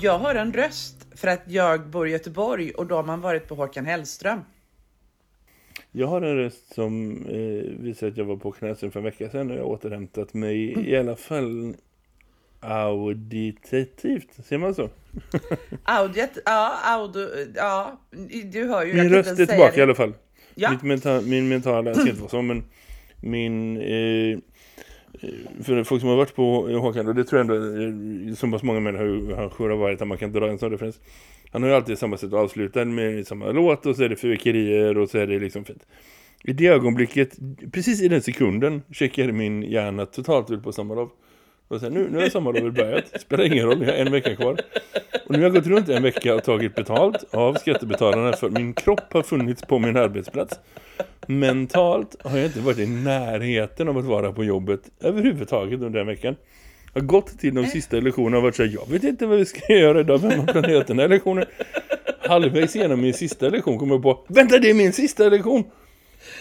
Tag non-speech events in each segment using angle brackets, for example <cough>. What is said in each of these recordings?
Jag har en röst för att jag bor i Göteborg och då har man varit på Håkan Hellström. Jag har en röst som eh, visar att jag var på Knäsen för en vecka sedan och jag har återhämtat mig mm. i alla fall auditativt. Ser man så? <laughs> Audiet, ja, audio, ja, du hör ju. Min röst är tillbaka det. i alla fall. Ja. Menta, min mentala, jag ska inte vara så, men min... Eh, för folk som har varit på Håkan, och det tror jag ändå eh, så pass många människor har, har varit att man kan dra en sån referens. Han har ju alltid samma sätt att avsluta med samma låt och så är det fyrkerier och så är det liksom fint. I det ögonblicket, precis i den sekunden, checkade min hjärna totalt ut på samma lov. Och sen, nu, nu har sommarlovet börjat. Spelar ingen roll, jag har en vecka kvar. Och nu har jag gått runt en vecka och tagit betalt av skattebetalarna för min kropp har funnits på min arbetsplats. Mentalt har jag inte varit i närheten av att vara på jobbet överhuvudtaget under den veckan. Jag har gått till de sista lektionerna och varit så här, jag vet inte vad vi ska göra idag, vem har planerat den här lektionen? Halvvägs igenom min sista lektion kommer jag på, vänta det är min sista lektion!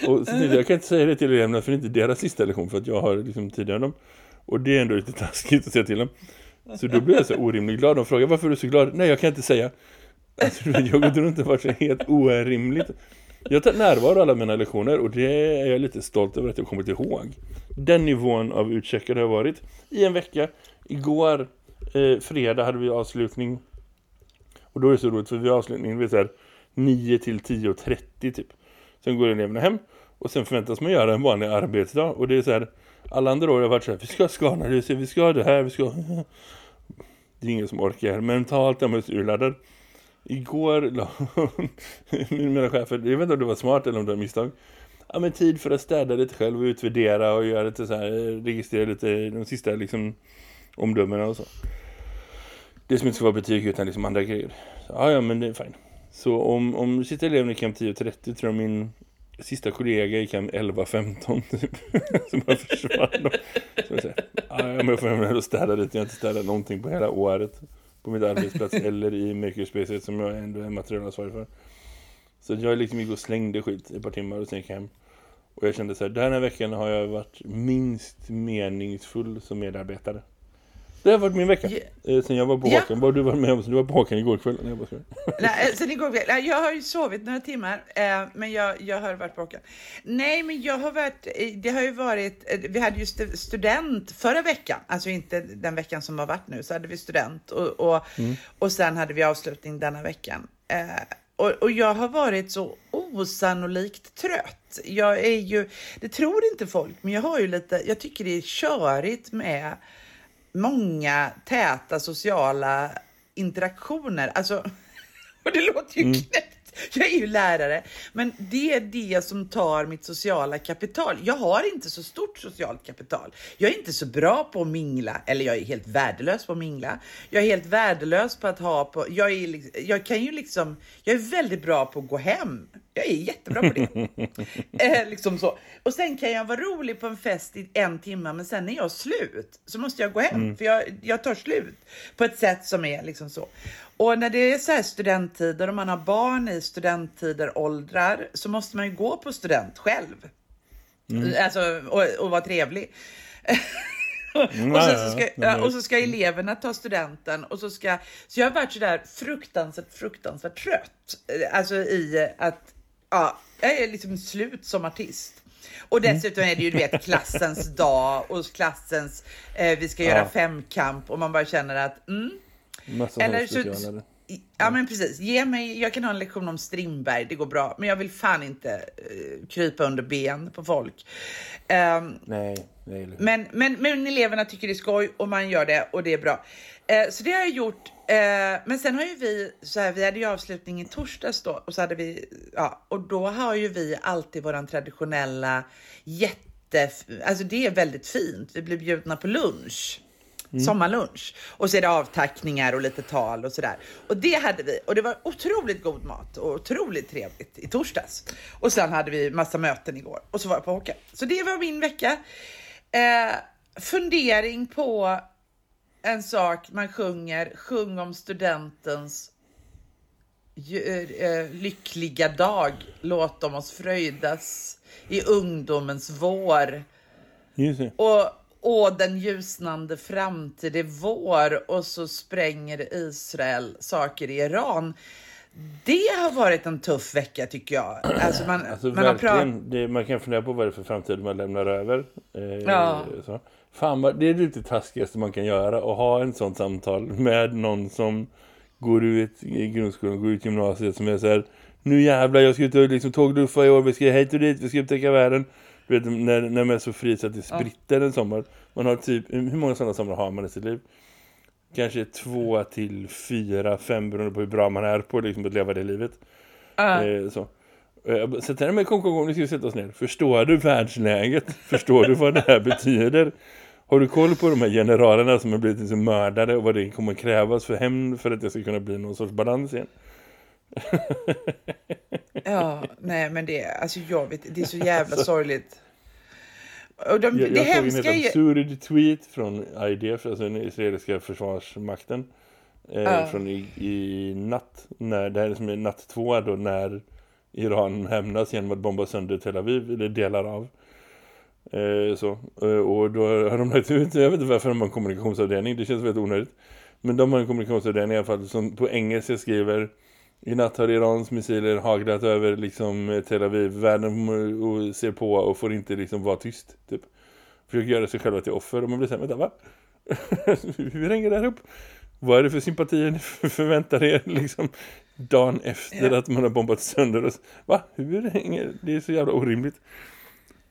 Och så jag kan inte säga det till eleverna för det är inte deras sista lektion för att jag har liksom tidigare dem. Och det är ändå lite <laughs> taskigt att säga till dem. Så då blir jag så orimligt glad. De frågar varför är du så glad? Nej, jag kan inte säga. Alltså, <laughs> jag har gått runt och varit så helt orimligt. Jag tar närvaro alla mina lektioner och det är jag lite stolt över att jag kommit ihåg. Den nivån av utcheckad har jag varit i en vecka. Igår, eh, fredag, hade vi avslutning. Och då är det så roligt för vi har avslutning vid så här 9 till 10.30 typ. Sen går eleverna hem och sen förväntas man göra en vanlig arbetsdag. Och det är så här alla andra år har varit så här, vi ska ha skananalyser, vi ska ha det här, vi ska Det är ingen som orkar. Mentalt är man urladdad. Igår la <laughs> mina chefer, jag vet inte om det var smart eller om det var misstag. Ja men tid för att städa lite själv och utvärdera och göra lite så här, registrera lite de sista liksom omdömena och så. Det som inte ska vara betyg utan liksom andra grejer. Så, ja, ja men det är fint. Så om, om sitter eleven i kamp 10.30 tror jag min sista kollega gick hem 11.15 typ. <laughs> som bara försvann. Så jag säger, ja, men jag får ändå städa lite. Jag har inte städat någonting på hela året. På mitt arbetsplats <laughs> eller i Makerspace som jag ändå är materialansvarig för. Så jag liksom gick och slängde skit i ett par timmar och sen gick hem. Och jag kände så här, den här veckan har jag varit minst meningsfull som medarbetare. Det har varit min vecka. Yeah. Sen jag var på Håkan. Vad har du varit med om? du var på Håkan igår kväll? Nej, jag, bara <laughs> Nej, sen igår kväll. Jag har ju sovit några timmar. Eh, men jag, jag har varit på Håkan. Nej, men jag har varit... Det har ju varit... Eh, vi hade ju student förra veckan. Alltså inte den veckan som har varit nu. Så hade vi student. Och, och, mm. och sen hade vi avslutning denna veckan. Eh, och, och, jag har varit så osannolikt trött. Jag är ju, det tror inte folk, men jag har ju lite, jag tycker det är körigt med många täta sociala interaktioner. Alltså, <laughs> och det låter ju mm. knäppt. Jag är ju lärare, men det är det som tar mitt sociala kapital. Jag har inte så stort socialt kapital. Jag är inte så bra på att mingla, eller jag är helt värdelös på att mingla. Jag är helt värdelös på att ha på, jag, är, jag kan ju liksom, jag är väldigt bra på att gå hem. Jag är jättebra på det. <laughs> eh, liksom så. Och sen kan jag vara rolig på en fest i en timme, men sen är jag slut så måste jag gå hem, mm. för jag, jag tar slut på ett sätt som är liksom så. Och när det är så här studenttider och man har barn i studenttider, åldrar, så måste man ju gå på student själv. Mm. Alltså, och, och vara trevlig. <laughs> Mm, och, så ska, och så ska eleverna ta studenten och så ska, så jag har varit sådär fruktansvärt, fruktansvärt trött. Alltså i att, ja, jag är liksom slut som artist. Och dessutom är det ju du vet klassens <laughs> dag och klassens, eh, vi ska göra ja. femkamp och man bara känner att, mm, Massa eller så, Ja men precis, ge mig, jag kan ha en lektion om Strindberg, det går bra. Men jag vill fan inte uh, krypa under ben på folk. Um, nej, nej. Men, men, men eleverna tycker det är skoj och man gör det och det är bra. Uh, så det har jag gjort. Uh, men sen har ju vi, så här, vi hade ju avslutning i torsdags då och så hade vi, ja, och då har ju vi alltid våran traditionella jätte, alltså det är väldigt fint. Vi blir bjudna på lunch Mm. Sommarlunch. Och så är det avtackningar och lite tal och sådär. Och det hade vi. Och det var otroligt god mat och otroligt trevligt i torsdags. Och sen hade vi massa möten igår. Och så var jag på Håkan. Så det var min vecka. Eh, fundering på en sak man sjunger. Sjung om studentens eh, lyckliga dag. Låt dem oss fröjdas i ungdomens vår. Och och den ljusnande framtid är vår och så spränger Israel saker i Iran. Det har varit en tuff vecka tycker jag. Alltså man, alltså man, verkligen, det, man kan fundera på vad det är för framtid man lämnar över. Eh, ja. så. Fan, det är det taskigaste man kan göra att ha en sån samtal med någon som går ut i grundskolan, går ut i gymnasiet som är så här, nu jävlar jag ska ut och liksom tågduffa i år, vi ska hit och dit, vi ska upptäcka världen. Vet, när, när man är så fri så att det spritter ja. en sommar. Man har typ, hur många sådana somrar har man i sitt liv? Kanske två till fyra, fem beroende på hur bra man är på liksom, att leva det livet. Uh. Eh, så. Eh, så här, men kom, kom, kom, nu ska vi sätta oss ner. Förstår du världsläget? Förstår du vad det här betyder? Har du koll på de här generalerna som har blivit liksom mördade och vad det kommer krävas för hämnd för att det ska kunna bli någon sorts balans igen? Ja, nej men det, alltså jag vet, det är så jävla alltså, sorgligt. Och de, jag, det jag såg en helt absurd tweet från IDF, alltså den israeliska försvarsmakten. Eh, uh. Från i, i, natt, när, det här är som är natt två då, när Iran hämnas genom att bomba sönder Tel Aviv, eller delar av. Eh, så. Eh, och då har de lagt ut, jag vet inte varför de har en kommunikationsavdelning, det känns väldigt onödigt. Men de har en kommunikationsavdelning i alla fall som på engelska skriver i natt har Irans missiler haglat över liksom, Tel Aviv. Världen och ser på och får inte liksom vara tyst. Typ. Försöker göra sig själva till offer. Och man blir så här, vänta va? <laughs> Hur hänger det här upp? Vad är det för sympatier ni <laughs> förväntar er liksom, dagen efter att man har bombat sönder oss? Va? Hur hänger det? är så jävla orimligt.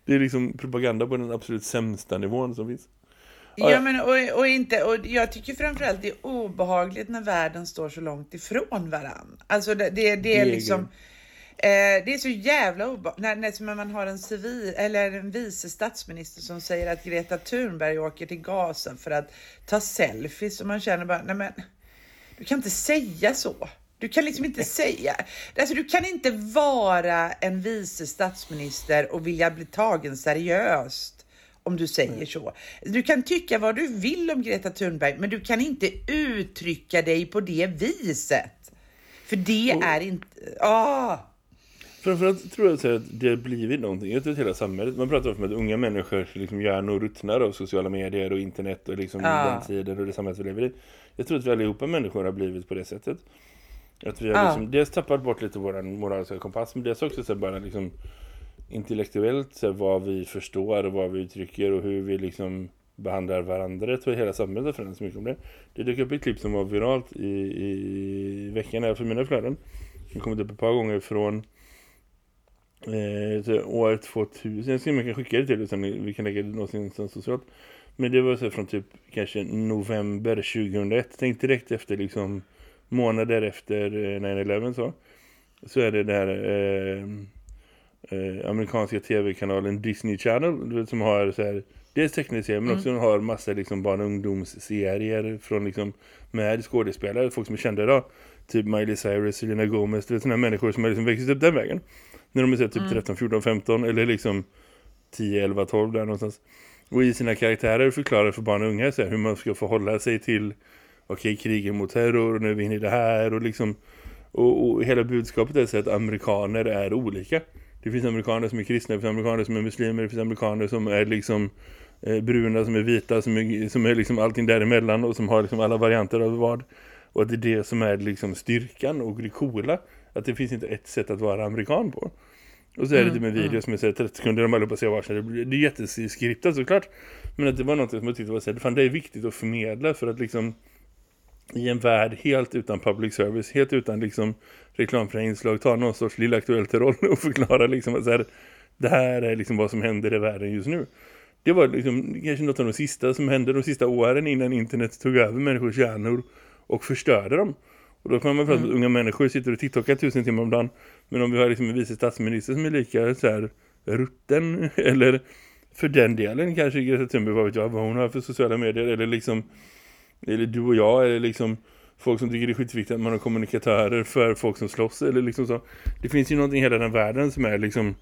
Det är liksom propaganda på den absolut sämsta nivån som finns. Ja, men och, och, inte, och jag tycker framförallt det är obehagligt när världen står så långt ifrån varann. Alltså det, det, det är liksom... Eh, det är så jävla obehagligt när, när man har en civil eller en vice statsminister som säger att Greta Thunberg åker till Gaza för att ta selfies och man känner bara, nej men du kan inte säga så. Du kan liksom inte säga, alltså du kan inte vara en vice statsminister och vilja bli tagen seriöst om du säger mm. så. Du kan tycka vad du vill om Greta Thunberg, men du kan inte uttrycka dig på det viset. För det och, är inte... Ah. Framförallt tror jag att det har blivit någonting. Jag tror att hela samhället, man pratar om att unga människor liksom hjärnor ruttnar av sociala medier och internet och liksom ah. den tiden och det samhället vi lever i. Jag tror att vi allihopa människor har blivit på det sättet. Att vi har ah. liksom, dels tappat bort lite vår moraliska kompass, men dels också så bara liksom intellektuellt så vad vi förstår och vad vi uttrycker och hur vi liksom behandlar varandra. Jag tror hela samhället har förändrats mycket om det. Det dök upp ett klipp som var viralt i, i veckan här för mina flöden. Det kommit upp ett par gånger från eh, år 2000. Jag ska man kan skicka det till utan vi kan lägga det någonstans socialt. Men det var så från typ kanske november 2001. Tänk direkt efter liksom månader efter eh, 9-11 så. Så är det där eh, eh, amerikanska tv-kanalen Disney Channel som har så här, dels teckningsserier men mm. också har massa liksom barn- och ungdomsserier från liksom med skådespelare, folk som är kända idag. Typ Miley Cyrus, Selena Gomez, det är sådana människor som har liksom växt upp den vägen. När de är så, typ mm. 13, 14, 15 eller liksom 10, 11, 12 där någonstans. Och i sina karaktärer förklarar för barn och unga så här, hur man ska förhålla sig till okej, okay, krigen mot terror och nu är vi inne i det här och liksom och, och hela budskapet är så att amerikaner är olika. Det finns amerikaner som är kristna, det finns amerikaner som är muslimer, det finns amerikaner som är liksom eh, bruna, som är vita, som är, som är liksom allting däremellan och som har liksom alla varianter av vad. Och att det är det som är liksom styrkan och det coola. Att det finns inte ett sätt att vara amerikan på. Och så är det mm, typ en video mm. som är 30 sekunder de allihopa ser varsin. Det är jätteskriptat såklart. Men att det var något som jag tyckte var så här, fan det är viktigt att förmedla för att liksom i en värld helt utan public service, helt utan liksom reklamfria inslag, ta någon sorts lilla aktuellt roll och förklara liksom att så här, det här är liksom vad som händer i världen just nu. Det var liksom kanske något av de sista som hände de sista åren innan internet tog över människors hjärnor och förstörde dem. Och då kan man prata mm. att unga människor sitter och tiktokar tusen timmar om dagen. Men om vi har liksom en vice statsminister som är lika så här rutten <laughs> eller för den delen kanske Greta Thunberg, vad vet jag, vad hon har för sociala medier eller liksom eller du och jag eller liksom folk som tycker det är skitviktigt att man har kommunikatörer för folk som slåss eller liksom så. Det finns ju någonting i hela den världen som är liksom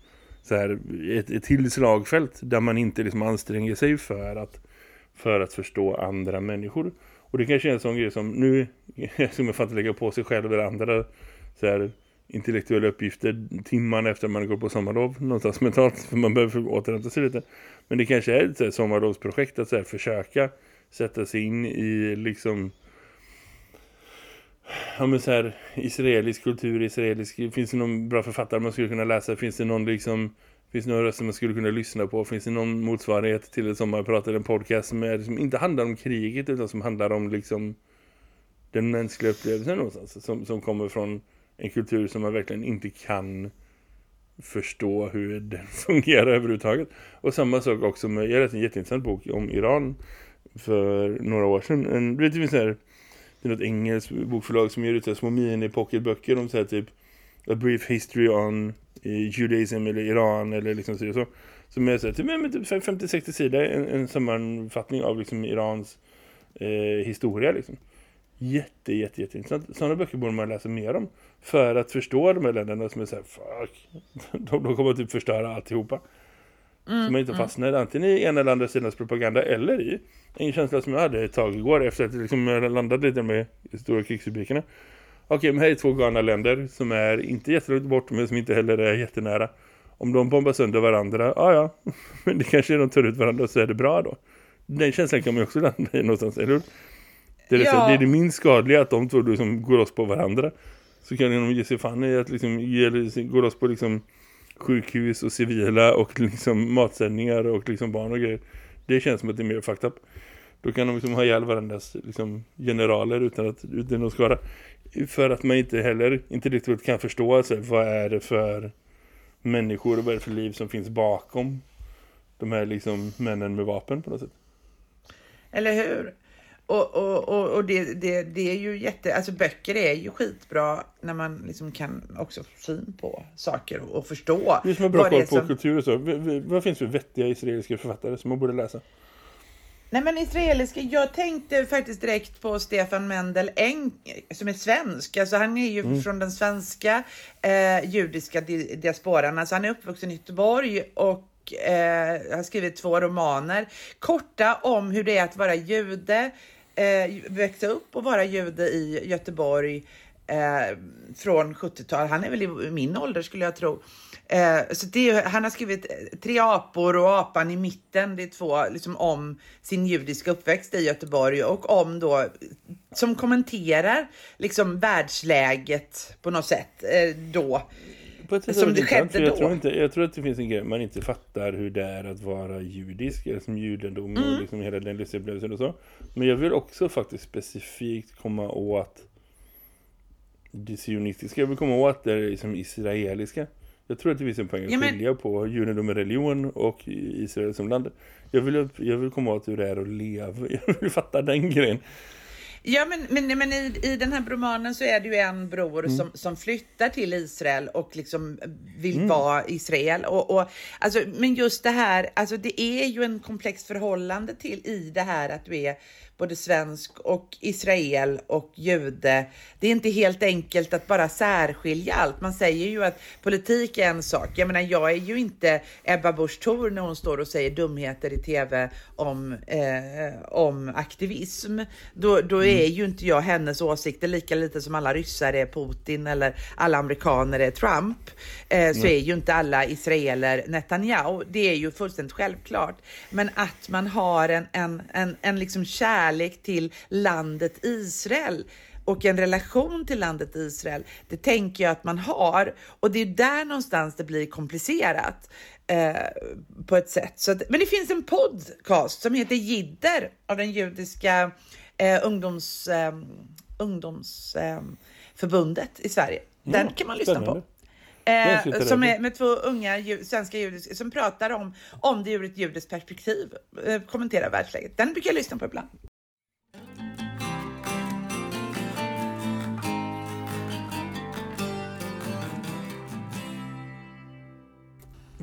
så här, ett, ett till slagfält där man inte liksom anstränger sig för att, för att förstå andra människor. Och det kanske är en sån grej som nu ska man fan inte lägga på sig själv eller andra så här, intellektuella uppgifter timmarna efter man går på sommarlov någonstans mentalt för man behöver återhämta sig lite. Men det kanske är ett så här, sommarlovsprojekt att så här, försöka sätta sig in i liksom ja men så här israelisk kultur, israelisk finns det någon bra författare man skulle kunna läsa, finns det någon liksom finns det några röster man skulle kunna lyssna på, finns det någon motsvarighet till det som man pratar en podcast som, är, som inte handlar om kriget utan som handlar om liksom den mänskliga upplevelsen någonstans som, som kommer från en kultur som man verkligen inte kan förstå hur den <laughs> fungerar överhuvudtaget. Och samma sak också med, jag läste en jätteintressant bok om Iran för några år sedan. En, du vet, det finns här, det är något engelskt bokförlag som ger ut små mini-pocketböcker om så här typ A Brief History on eh, Judaism eller Iran eller liksom så. så som är så här, typ, typ 50-60 sidor, en, en sammanfattning av liksom Irans eh, historia liksom. Jätte, jätte, jätteintressant. Sådana böcker borde man läsa mer om. För att förstå de här länderna som är så här, fuck. <laughs> De, de kommer typ förstöra alltihopa. Mm, så man inte mm. fastnar mm. antingen i ena eller andra sidans propaganda eller i en känsla som jag hade ett tag igår efter att liksom jag landade lite med stora krigsrubrikerna. Okej, men här är två galna länder som är inte jättelångt bort men som inte heller är jättenära. Om de bombar sönder varandra, ja ja, <laughs> men det kanske de tar ut varandra så är det bra då. Den känslan kan man också landa i någonstans, eller hur? Det är, ja. så, det, är det minst skadliga att de två liksom går loss på varandra. Så kan de ge sig fan i att liksom, ge, gå loss på liksom sjukhus och civila och <laughs> liksom matsändningar och liksom barn och grejer. Det känns som att det är mer fucked up. Då kan de liksom ha ihjäl varandras liksom, generaler utan att utan att skada. För att man inte heller inte riktigt kan förstå alltså, vad är det för människor och vad är det för liv som finns bakom de här liksom männen med vapen på något sätt. Eller hur? Och, och, och, och det, det, det är ju jätte, alltså böcker är ju skitbra när man liksom kan också få syn på saker och, och förstå. Det är som en bra koll på som... kultur och så. Vad finns för vettiga israeliska författare som man borde läsa? Nej men israeliska, jag tänkte faktiskt direkt på Stefan Mendel Eng som är svensk. Alltså han är ju mm. från den svenska eh, judiska diasporan. Alltså han är uppvuxen i Göteborg och eh, har skrivit två romaner. Korta om hur det är att vara jude eh, växa upp och vara jude i Göteborg eh, från 70-talet. Han är väl i min ålder skulle jag tro. Eh, så det, han har skrivit Tre apor och apan i mitten. Det är två liksom, om sin judiska uppväxt i Göteborg och om då som kommenterar liksom världsläget på något sätt eh, då. På ett sätt som det skedde jag då. Tror inte, jag tror att det finns en grej man inte fattar hur det är att vara judisk eller som judendom mm. och liksom hela den livsupplevelsen och så. Men jag vill också faktiskt specifikt komma åt det sionistiska. Jag vill komma åt det liksom israeliska. Jag tror att det finns en poäng att ja, men... skilja på judendom och religion och Israel som land. Jag vill, jag vill komma åt hur det är att leva. <laughs> Jag vill fatta den grejen. Ja, men, men, men i, i den här romanen så är det ju en bror mm. som, som flyttar till Israel och liksom vill mm. vara Israel. Och, och, alltså, men just det här, alltså det är ju en komplex förhållande till i det här att du är både svensk och Israel och jude. Det är inte helt enkelt att bara särskilja allt. Man säger ju att politik är en sak. Jag menar, jag är ju inte Ebba Busch Thor när hon står och säger dumheter i tv om, eh, om aktivism. Då, då mm. är ju inte jag hennes åsikter lika lite som alla ryssar är Putin eller alla amerikaner är Trump. Eh, så är ju inte alla israeler Netanyahu. Det är ju fullständigt självklart. Men att man har en, en, en, en liksom kär kärlek till landet Israel och en relation till landet Israel, det tänker jag att man har. Och det är där någonstans det blir komplicerat eh, på ett sätt. Så att, men det finns en podcast som heter Jidder av den judiska eh, ungdoms, eh, ungdomsförbundet i Sverige. Den kan man lyssna på. Eh, som är med två unga ju, svenska judiska som pratar om, om det ur ett judiskt perspektiv, eh, kommenterar världsläget. Den brukar jag lyssna på ibland.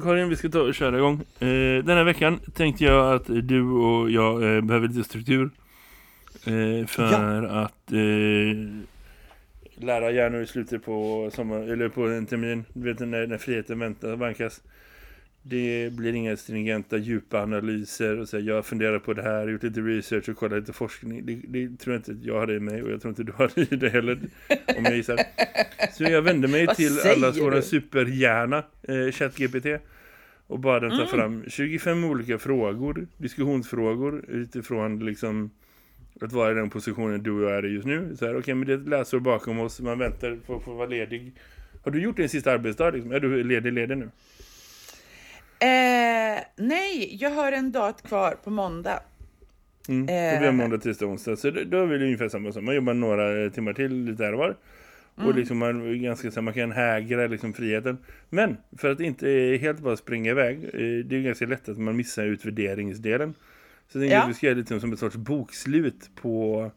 Karin, vi ska ta och köra igång. Eh, den här veckan tänkte jag att du och jag eh, behöver lite struktur. Eh, för ja. att eh, lära hjärnor i slutet på, sommar, eller på en termin. Du vet när, när friheten väntar, vankas. Det blir inga stringenta, djupa analyser och så jag funderar på det här, gjort lite research och kollat lite forskning. Det, det tror jag inte jag hade i mig och jag tror inte du hade i det heller, <laughs> om jag gissar. Så jag vände mig till allas våra superhjärna, eh, ChatGPT. Och bad den ta mm. fram 25 olika frågor, diskussionsfrågor utifrån liksom att vara i den positionen du och jag är just nu. Så här, okej, okay, men det är ett läsår bakom oss, man väntar på att få vara ledig. Har du gjort din sista arbetsdag? Liksom? Är du ledig, ledig nu? Eh, nej, jag har en dag kvar på måndag. Mm. Eh, vi har måndag, tisdag, onsdag. Så då, då är det ungefär samma som. Man jobbar några timmar till lite här och var. Mm. Och liksom man, ganska, så man kan hägra liksom friheten. Men för att inte helt bara springa iväg. Eh, det är ganska lätt att man missar utvärderingsdelen. Så jag tänkte ja. att vi ska göra lite som ett sorts bokslut på,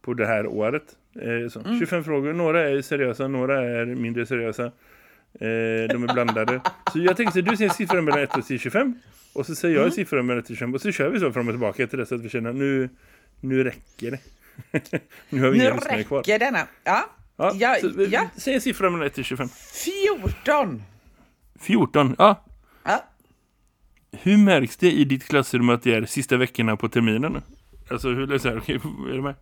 på det här året. Eh, mm. 25 frågor. Några är seriösa, några är mindre seriösa. Eh, de är blandade. så jag tänkte, du säger siffran mellan 1 och 25. Och så säger jag mm. siffran mellan 1 och 25. Och så kör vi så fram och tillbaka till dess att vi känner nu, nu räcker det. <laughs> nu har vi kvar. Nu räcker denna. Ja. Ja, ja, så, ja. Säg siffran mellan 1 till 25. 14. 14, ja. Ja. Hur märks det i ditt klassrum att det är sista veckorna på terminen? Alltså, hur är det? Okej, är det med?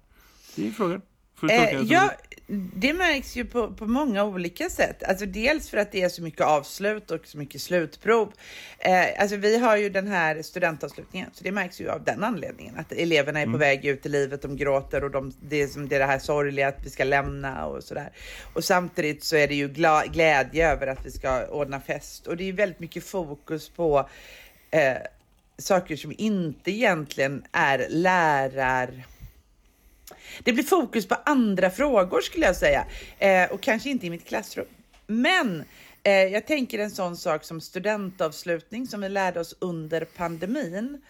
Det är frågan. Eh, ja, det märks ju på, på många olika sätt. Alltså dels för att det är så mycket avslut och så mycket slutprov. Eh, alltså vi har ju den här studentavslutningen, så det märks ju av den anledningen att eleverna är mm. på väg ut i livet, de gråter och de, det, är som det, är det här sorgliga att vi ska lämna och sådär. Och samtidigt så är det ju gla, glädje över att vi ska ordna fest och det är väldigt mycket fokus på eh, saker som inte egentligen är lärar det blir fokus på andra frågor skulle jag säga eh, och kanske inte i mitt klassrum. Men eh, jag tänker en sån sak som studentavslutning som vi lärde oss under pandemin.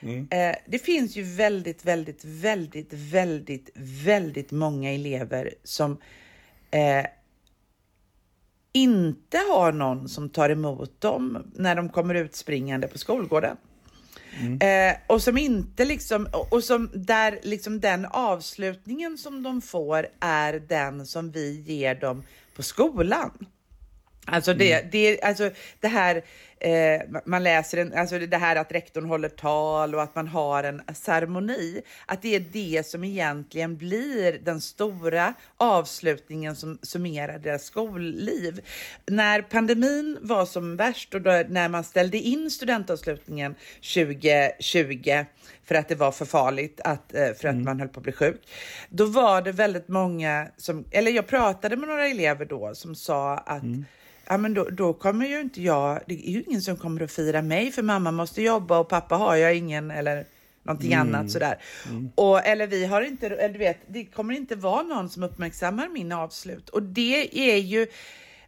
Mm. Eh, det finns ju väldigt, väldigt, väldigt, väldigt, väldigt många elever som eh, inte har någon som tar emot dem när de kommer ut springande på skolgården. Mm. Eh, och som inte liksom, och som där liksom den avslutningen som de får är den som vi ger dem på skolan. Alltså det, mm. det, alltså det här, eh, man läser en, alltså det här att rektorn håller tal och att man har en ceremoni, att det är det som egentligen blir den stora avslutningen som summerar deras skolliv. När pandemin var som värst och då, när man ställde in studentavslutningen 2020 för att det var för farligt, att, eh, för att mm. man höll på att bli sjuk, då var det väldigt många som, eller jag pratade med några elever då som sa att mm ja men då, då, kommer ju inte jag, det är ju ingen som kommer att fira mig för mamma måste jobba och pappa har jag ingen eller någonting mm. annat sådär. Mm. Och, eller vi har inte, eller du vet, det kommer inte vara någon som uppmärksammar min avslut. Och det är ju,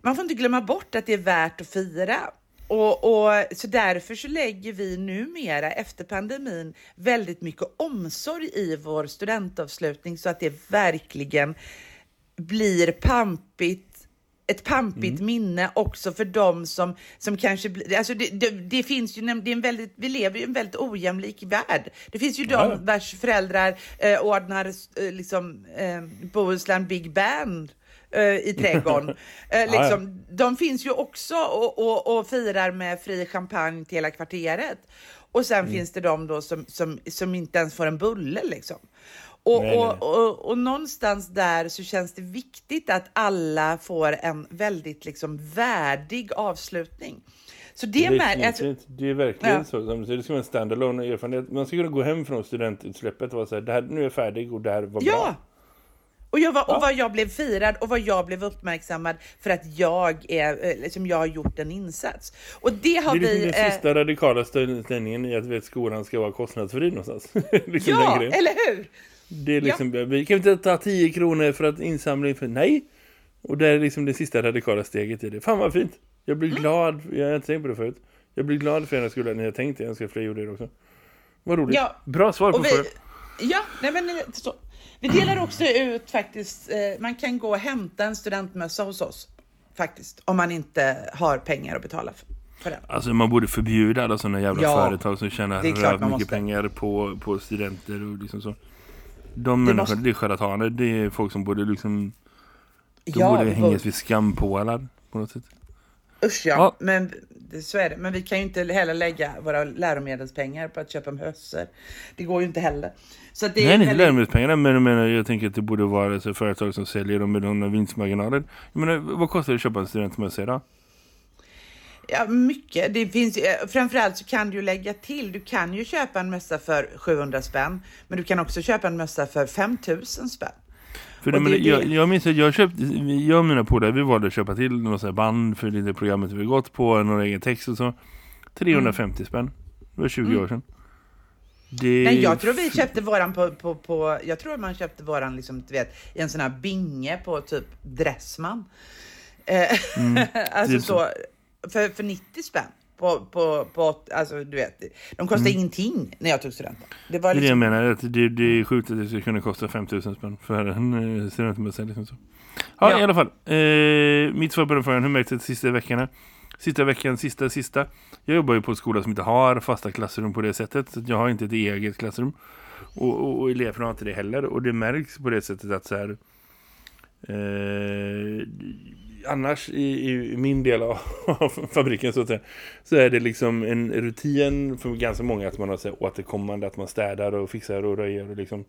man får inte glömma bort att det är värt att fira. Och, och, så därför så lägger vi numera efter pandemin väldigt mycket omsorg i vår studentavslutning så att det verkligen blir pampigt ett pampigt mm. minne också för dem som, som kanske blir... Alltså det, det, det, finns ju, det är en väldigt, vi lever i en väldigt ojämlik värld. Det finns ju ja. de vars föräldrar eh, ordnar eh, liksom, eh, Bohuslän Big Band eh, i trädgården. <laughs> Eh, liksom, De finns ju också och, och, och firar med fri champagne till hela kvarteret. Och sen mm. finns det de då som, som, som inte ens får en bulle liksom. Och, nej, nej. Och, och, och, någonstans där så känns det viktigt att alla får en väldigt liksom värdig avslutning. Så det, det, är, alltså, det är verkligen ja. så. Det ska vara en standalone erfarenhet. Man ska kunna gå hem från studentutsläppet och här, det här, nu är jag färdig och det här var ja. bra. Och, jag var, ja. och vad jag blev firad och vad jag blev uppmärksammad för att jag, är, eh, liksom jag har gjort en insats. Och det har det är liksom vi... den sista eh, radikala ställningen i att vet, skolan ska vara kostnadsfri någonstans. <laughs> liksom ja, eller hur? Det är liksom, ja. vi kan inte ta 10 kronor för att insamla för nej. Och det är liksom det sista radikala steget i det. Fan vad fint. Jag blir mm. glad, jag har inte tänkt på det förut. Jag blir glad för den skulle när jag tänkte jag önskar fler gjorde det också. Vad roligt. Ja. Bra svar på för. Ja, nej men så. Vi delar också ut faktiskt, eh, man kan gå och hämta en studentmössa hos oss. Faktiskt, om man inte har pengar att betala för. Alltså man borde förbjuda alla sådana jävla ja, företag som tjänar mycket måste. pengar på, på studenter och liksom så. De det människorna, måste... det är charlataner. Det är folk som borde liksom... De ja, borde hängas vid skampålar på något sätt. Usch ja, ja. men så är det. Men vi kan ju inte heller lägga våra läromedelspengar på att köpa mössor. Det går ju inte heller. Så det Nej, inte väldigt... läromedelspengarna, men, men jag tänker att det borde vara alltså, företag som säljer dem med de vinstmarginaler. Jag menar, vad kostar det att köpa en studentmössa idag? Ja, mycket. Det finns, framförallt så kan du lägga till, du kan ju köpa en mössa för 700 spänn, men du kan också köpa en mössa för 5000 spänn. För det, men, jag, jag minns att jag köpte, jag och mina polare, vi valde att köpa till några band för det programmet vi gått på, några egen text och så. 350 mm. spänn. Det var 20 mm. år sedan. Det... Nej, jag tror vi köpte våran på, på, på jag tror man köpte våran liksom, du vet, i en sån här binge på typ Dressman. Eh, mm, <laughs> alltså så, för, för 90 spänn. På, på, på, alltså du vet, de kostade mm. ingenting när jag tog studenten. Det var liksom... Det jag menar, att det, det är sjukt att det ska kunna kosta 5000 spänn för en eh, studentmössa liksom så. Ja, ja, i alla fall. Eh, mitt svar på den frågan, hur märks det sista veckorna? Sista veckan, sista, sista. Jag jobbar ju på en skola som inte har fasta klassrum på det sättet. Så jag har inte ett eget klassrum. Och, och, och eleverna har inte det heller. Och det märks på det sättet att så här... Eh, annars i, i, min del av fabriken så, att säga, så är det liksom en rutin för ganska många att man har så här, återkommande att man städar och fixar och röjer och liksom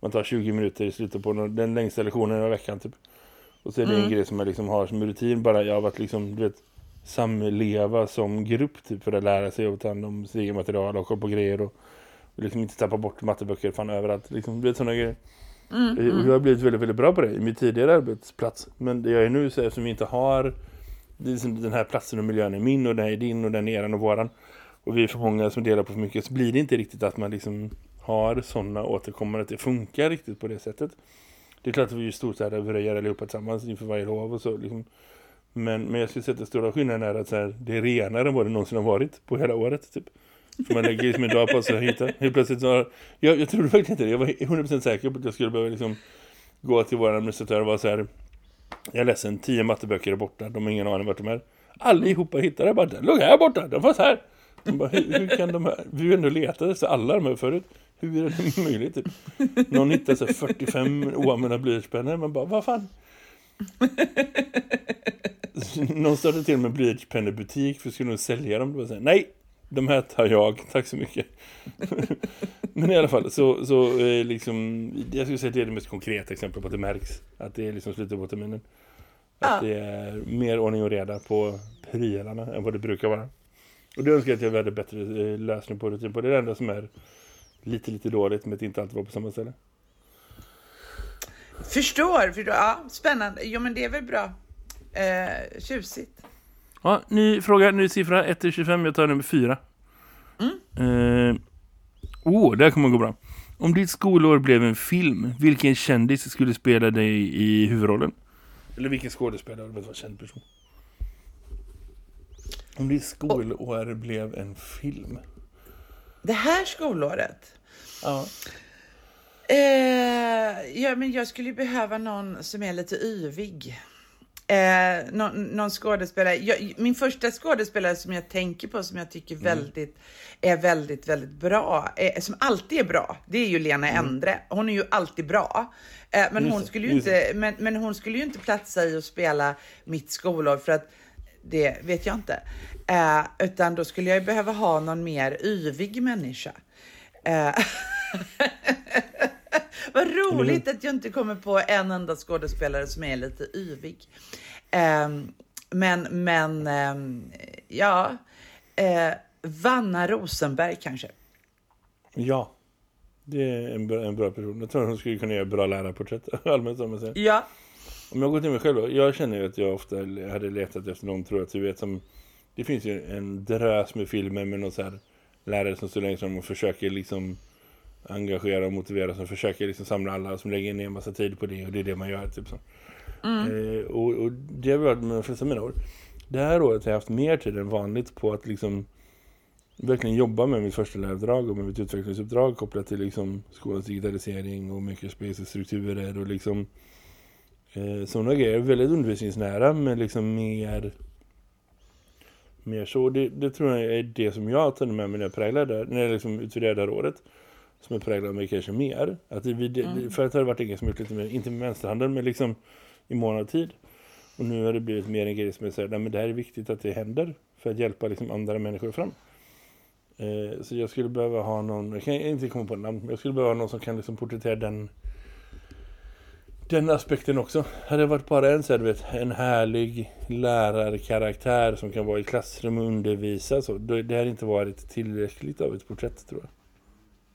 man tar 20 minuter i slutet på den längsta lektionen av veckan typ. Och så är det mm. en grej som jag liksom har som rutin bara jag varit liksom du vet samleva som grupp typ för att lära sig att ta hand om sitt material och kolla på grejer och, och liksom inte tappa bort matteböcker fan överallt liksom du vet sådana grejer. Mm, mm. Och jag har blivit väldigt, väldigt bra på det i min tidigare arbetsplats. Men det jag är nu så eftersom vi inte har den här platsen och miljön är min och den är din och den är eran och våran. Och vi är för många som delar på för mycket så blir det inte riktigt att man liksom har sådana återkommande att det funkar riktigt på det sättet. Det är klart att vi är storstäder vi röjer allihopa tillsammans inför varje lov och så liksom. Men, men jag skulle säga att den stora skillnaden är att så här, det är renare än vad det någonsin har varit på hela året typ. Man lägger liksom en dag på sig att hitta. Helt plötsligt så har, jag, jag trodde verkligen inte det. Jag var 100% säker på att jag skulle behöva liksom gå till vår administratör och vara så här. Jag är ledsen, tio matteböcker är borta. De har ingen aning vart de är. Allihopa hittade bara, den låg här borta, den fanns här. De bara, hur, hur, kan de här, vi ändå letade efter alla de här förut. Hur är det <laughs> möjligt? Typ? Någon hittade så 45 oanvända blyertspennor. Man bara, vad fan? <laughs> Någon startade till med blyertspennebutik för att skulle nog sälja dem. Det var så här, nej, de här tar jag, tack så mycket. <laughs> Men i alla fall, så, så eh, liksom, jag skulle säga att det är det mest konkreta exempel på att det märks. Att det är liksom slutet på terminen. Att ja. det är mer ordning och reda på prylarna än vad det brukar vara. Och det önskar jag att jag hade bättre eh, lösning på det. Typ. Och det är det enda som är lite, lite dåligt med att inte alltid vara på samma ställe. Förstår, förstår. Ja, spännande. Jo, men det är väl bra. Eh, tjusigt. Ja, ny fråga, ny siffra, 1-25, jag tar nummer 4. Mm. Eh, oh, det kommer gå bra. Om ditt skolår blev en film, vilken kändis skulle spela dig i huvudrollen? Eller vilken skådespelare vill vara känd person? Om ditt skolår oh. blev en film. Det här skolåret? Ja. Eh, ja, men jag skulle behöva någon som är lite yvig. Eh, någon, någon skådespelare. Jag, min första skådespelare som jag tänker på som jag tycker mm. väldigt, är väldigt, väldigt bra, eh, som alltid är bra, det är ju Lena mm. Endre. Hon är ju alltid bra. Eh, men, hon skulle ju inte, men, men hon skulle ju inte platsa i att spela mitt skolår för att det vet jag inte. Eh, utan då skulle jag behöva ha någon mer yvig människa. <laughs> Vad roligt att jag inte kommer på en enda skådespelare som är lite yvig. Um, men, men um, ja, uh, Vanna Rosenberg kanske. Ja, det är en bra, en bra person. Jag tror hon skulle kunna göra bra lärarporträtt. <laughs> Allmänt som man säger. Ja. Om jag går till mig själv jag känner ju att jag ofta hade letat efter någon, tror att du vet, som... Det finns ju en drös med filmer med någon så här lärare som står längst fram och försöker liksom engagera och motivera som försöker liksom samla alla som lägger ner en massa tid på det och det är det man gör typ så. Mm. Eh, och, och, det har varit med de flesta mina år. Det här året har jag haft mer tid än vanligt på att liksom verkligen jobba med mitt första läruppdrag och med mitt utvecklingsuppdrag kopplat till liksom skolans digitalisering och makerspace och strukturer och liksom eh, sådana grejer. Väldigt undervisningsnära men liksom mer mer så. Det, det tror jag är det som jag tar med mig när jag präglar där, när jag liksom utvärderar det här året. Som jag präglar mig kanske mer. Att det, det, mm. Förut har det varit en som gjort lite mer, inte med vänsterhanden, men liksom i månad tid. Och nu har det blivit mer en grej som jag säger, nej men det här är viktigt att det händer för att hjälpa liksom andra människor fram. Eh, så jag skulle behöva ha någon, jag kan inte komma på namn, men jag skulle behöva ha någon som kan liksom porträttera den den aspekten också. Hade det varit bara en, så här, vet, en härlig lärarkaraktär som kan vara i klassrum och undervisa så, det hade inte varit tillräckligt av ett porträtt tror jag.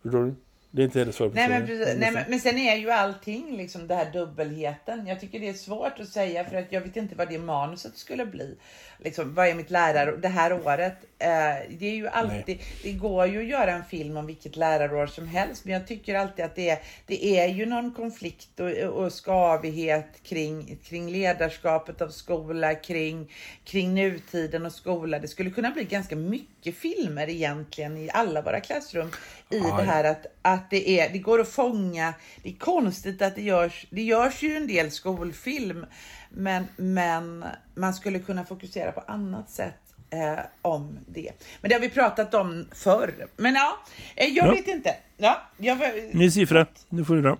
Förstår du? Det är inte svar på nej, men, precis, nej, men, men sen är ju allting liksom det här dubbelheten. Jag tycker det är svårt att säga för att jag vet inte vad det manuset skulle bli. Liksom, vad är mitt lärare det här året? Eh, det är ju alltid, nej. det går ju att göra en film om vilket lärarår som helst, men jag tycker alltid att det är, det är ju någon konflikt och, och skavighet kring, kring ledarskapet av skola, kring, kring nutiden och skola. Det skulle kunna bli ganska mycket filmer egentligen i alla våra klassrum i Aj. det här att, att det, är, det går att fånga. Det är konstigt att det görs, det görs ju en del skolfilm, men, men man skulle kunna fokusera på annat sätt eh, om det. Men det har vi pratat om förr. Men ja, eh, jag ja. vet inte. Ja, jag, Ny siffra, nu får du dra.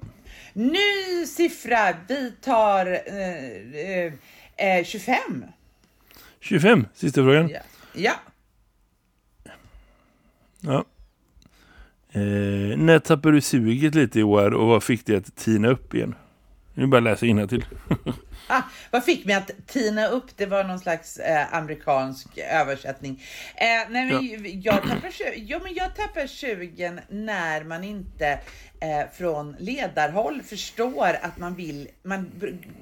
Ny siffra, vi tar eh, eh, 25. Eh, 25, sista frågan. Ja. ja. Ja. Eh, när tappade du suget lite i år och vad fick dig att tina upp igen? Nu bara läsa till. <laughs> ah, vad fick mig att tina upp? Det var någon slags eh, amerikansk översättning. Eh, nej, men ja. jag, tappar, jo, men jag tappar sugen när man inte eh, från ledarhåll förstår att man vill, man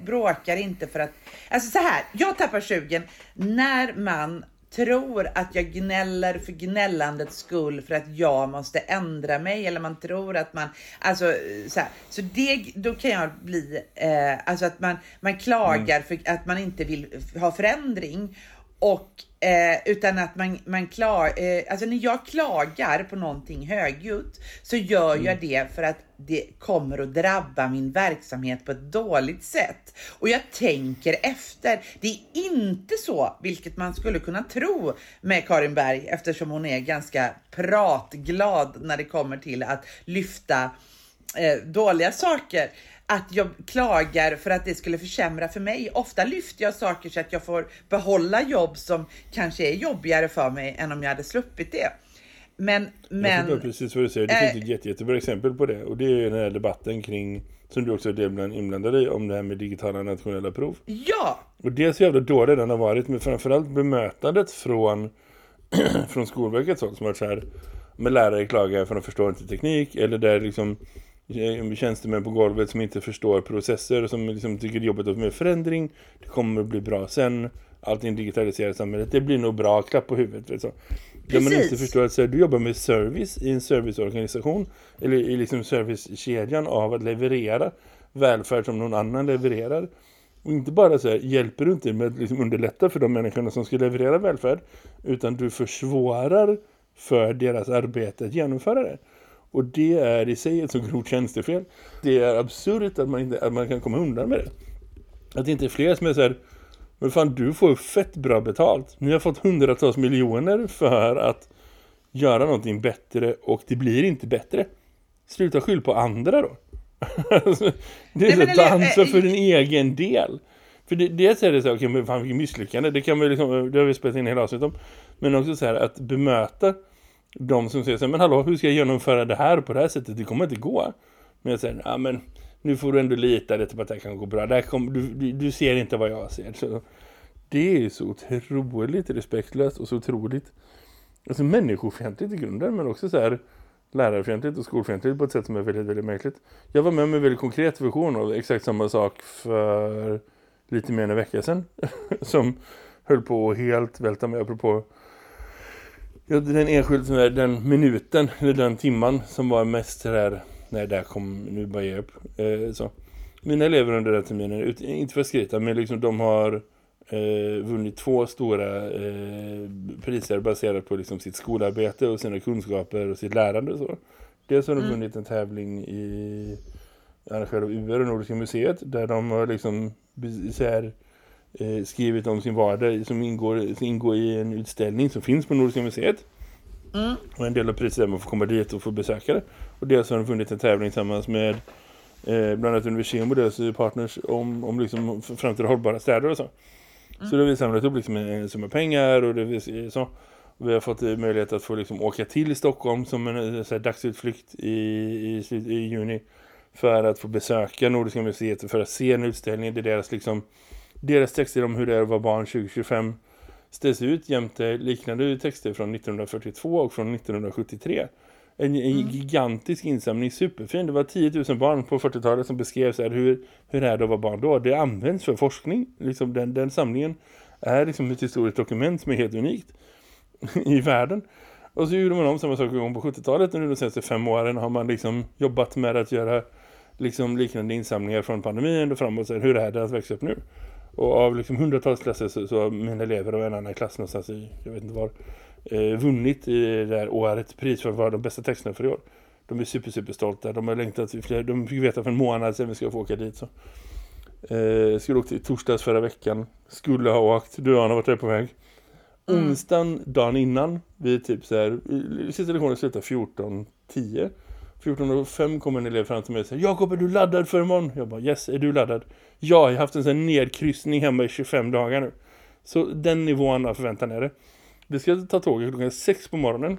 bråkar inte för att, alltså så här, jag tappar sugen när man tror att jag gnäller för gnällandets skull för att jag måste ändra mig eller man tror att man, alltså så här, så det, då kan jag bli, eh, alltså att man, man klagar mm. för att man inte vill ha förändring och Eh, utan att man, man klar, eh, alltså när jag klagar på någonting högljutt så gör mm. jag det för att det kommer att drabba min verksamhet på ett dåligt sätt. Och jag tänker efter. Det är inte så, vilket man skulle kunna tro med Karin Berg eftersom hon är ganska pratglad när det kommer till att lyfta eh, dåliga saker att jag klagar för att det skulle försämra för mig. Ofta lyfter jag saker så att jag får behålla jobb som kanske är jobbigare för mig än om jag hade sluppit det. Men, men... Jag precis vad du säger. Det äh, finns ett jätte, jättebra exempel på det. Och det är den här debatten kring, som du också är inblandad i, om det här med digitala nationella prov. Ja! Och det är så jävla dåligt den har varit, men framförallt bemötandet från, <clears throat> från Skolverkets håll som har varit så här, med lärare klagar för att de förstår inte teknik, eller där liksom tjänstemän på golvet som inte förstår processer som liksom tycker det är med förändring. Det kommer att bli bra sen. Allting digitaliserat samhället. Det blir nog bra. Klapp på huvudet. Vet så. Där man inte förstår att så här, du jobbar med service i en serviceorganisation. Eller i liksom servicekedjan av att leverera välfärd som någon annan levererar. Och inte bara så här, hjälper du inte med att liksom underlätta för de människorna som ska leverera välfärd. Utan du försvårar för deras arbete att genomföra det. Och det är i sig ett så grovt tjänstefel. Det är absurt att man, inte, att man kan komma undan med det. Att det inte är fler som är så här, men fan du får fett bra betalt. Ni har fått hundratals miljoner för att göra någonting bättre och det blir inte bättre. Sluta skyll på andra då. <laughs> Det är Nej, så att ansvar för din egen del. För det, dels är det så här, okej, okay, men fan vilket misslyckande. Det kan vi liksom, det har vi spelat in hela avsnittet om. Men också så här att bemöta de som säger så här, men hallå, hur ska jag genomföra det här på det här sättet? Det kommer inte gå. Men jag säger, ja men nu får du ändå lita lite på att det här kan gå bra. Där kom, du, du, du, ser inte vad jag ser. Så det är så otroligt respektlöst och så otroligt alltså människofientligt i grunden, men också så här lärarfientligt och skolfientligt på ett sätt som är väldigt, väldigt märkligt. Jag var med med en väldigt konkret version av exakt samma sak för lite mer än en vecka sedan. <laughs> som höll på att helt välta mig apropå Ja, den enskild som är den minuten, eller den timman som var mest där, nej där kom, nu bara ge upp. Eh, så. Mina elever under den terminen, inte för att skryta, men liksom de har eh, vunnit två stora eh, priser baserat på liksom sitt skolarbete och sina kunskaper och sitt lärande och så. Dels har de mm. vunnit en tävling i arrangerad av UR och Nordiska museet där de har liksom så här, eh, skrivit om sin vardag som ingår, som ingår i en utställning som finns på Nordiska museet. Mm. Och en del av priset är att man får komma dit och få besöka det. Och dels har de funnit en tävling tillsammans med eh, bland annat Universium och deras partners om, om liksom framtida hållbara städer och så. Mm. Så då har vi samlat upp liksom en summa pengar och det är så. Och vi har fått möjlighet att få liksom åka till Stockholm som en så här, dagsutflykt i, i, i juni för att få besöka Nordiska museet och för att se en utställning där deras, liksom, deras texter om hur det är att vara barn 2025 ställs ut jämte liknande texter från 1942 och från 1973. En, en mm. gigantisk insamling, superfin. Det var 10 000 barn på 40-talet som beskrev så här, hur, hur är det att vara barn då. Det används för forskning. Liksom den, den samlingen är liksom ett historiskt dokument som är helt unikt <laughs> i världen. Och så gjorde man om samma sak på 70-talet och nu de senaste fem åren har man liksom jobbat med att göra liksom liknande insamlingar från pandemin och framåt. Så här, hur är det att växa upp nu? Och av liksom hundratals klasser så, så har mina elever och en annan klass någonstans i, jag vet inte var, eh, vunnit i det här året pris för att vara de bästa texterna för i år. De är super, super stolta. De har längtat i flera, de fick veta för en månad sedan vi ska få åka dit. Så. Eh, skulle åkt i torsdags förra veckan. Skulle ha åkt. Du har varit där på väg. Mm. Onsdagen dagen innan. Vi typ så här. Sista lektionen slutar 14.10. 14.05 kommer en elev fram till mig och säger Jakob är du laddad för imorgon? Jag bara yes, är du laddad? Ja, jag har haft en sån nedkryssning hemma i 25 dagar nu. Så den nivån av förväntan är det. Vi ska ta tåget klockan 6 på morgonen.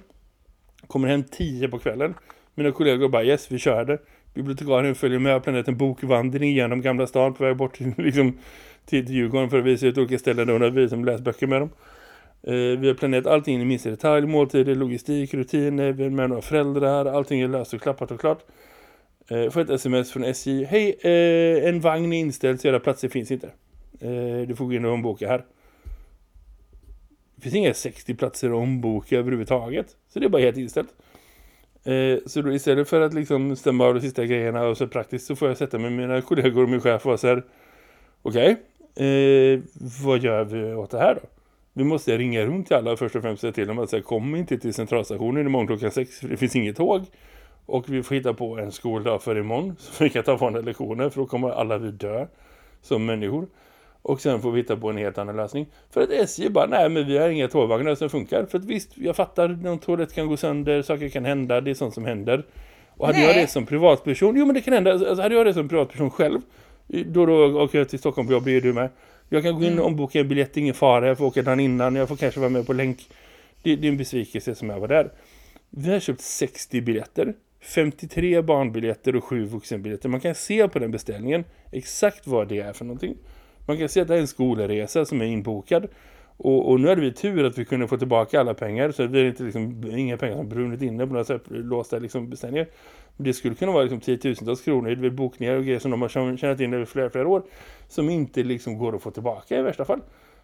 Kommer hem 10 på kvällen. Mina kollegor bara yes, vi kör det. Bibliotekarien följer med och planerat en bokvandring genom Gamla stan på väg bort till, <laughs> liksom, till Djurgården för att visa ut olika ställen där vi som läst böcker med dem. Eh, vi har planerat allting i minsta detalj, måltider, logistik, rutiner, vi är med några föräldrar, allting är löst och klappat och klart. Eh, får ett sms från SJ, hej, eh, en vagn är inställd så era platser finns inte. Eh, du får gå in och omboka här. Det finns inga 60 platser att omboka överhuvudtaget, så det är bara helt inställt. Så då istället för att liksom stämma av de sista grejerna och så praktiskt så får jag sätta mig med mina kollegor och min chef och vara så här, okej, okay, vad gör vi åt det här då? Vi måste ringa runt till alla först och främst säga till dem att säga, kom inte till centralstationen imorgon klockan sex för det finns inget tåg. Och vi får hitta på en skoldag för imorgon <laughs> så vi kan ta vanliga lektioner för då kommer alla vi dö som människor. Och sen får vi hitta på en helt annan lösning. För att SJ bara, nej men vi har inga tågvagnar som funkar. För att visst, jag fattar, någon toalett kan gå sönder, saker kan hända, det är sånt som händer. Och hade nej. jag det som privatperson, jo men det kan hända, alltså, hade jag det som privatperson själv, då då åker jag till Stockholm på jobb, är du med? Jag kan gå in och omboka en biljett, ingen fara. Jag får åka dagen innan. Jag får kanske vara med på länk. Det, det är en besvikelse som jag var där. Vi har köpt 60 biljetter. 53 barnbiljetter och 7 vuxenbiljetter. Man kan se på den beställningen exakt vad det är för någonting. Man kan se att det är en skolresa som är inbokad. Och, och nu hade vi tur att vi kunde få tillbaka alla pengar. Så det är inte liksom, inga pengar som brunnit inne på några sätt, låsta liksom beställningar. Det skulle kunna vara liksom tiotusentals kronor i bokningar och grejer som de har tjänat in över flera, flera år. Som inte liksom går att få tillbaka i värsta fall.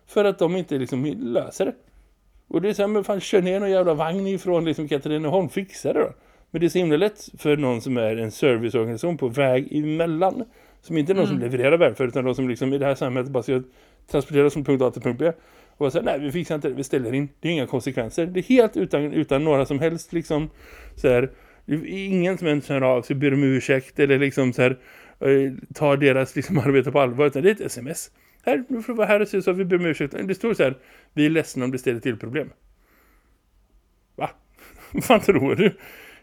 För att de inte liksom löser det. Och det är så här, men fan kör ner någon jävla vagn ifrån liksom Katrineholm, fixa det då. Men det är så himla lätt för någon som är en serviceorganisation på väg emellan. Som inte är någon mm. som levererar välfärd utan någon som liksom i det här samhället bara ska transporteras från punkt A till punkt B. Och säger nej vi fixar inte det, vi ställer in. Det är inga konsekvenser. Det är helt utan, utan några som helst liksom så här, ingen som ens hör av sig ber om ursäkt eller liksom så här eh, tar deras liksom <laughs> arbete på allvar utan det är ett sms. Här, nu får du vara här och se så att vi ber om ursäkt. Det står så här, vi är ledsna om det ställer till problem. Va? <laughs> Vad fan tror du?